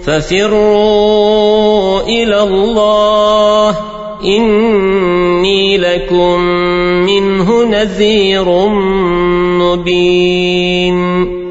ففروا إلى الله إني لكم منه نذير مبين.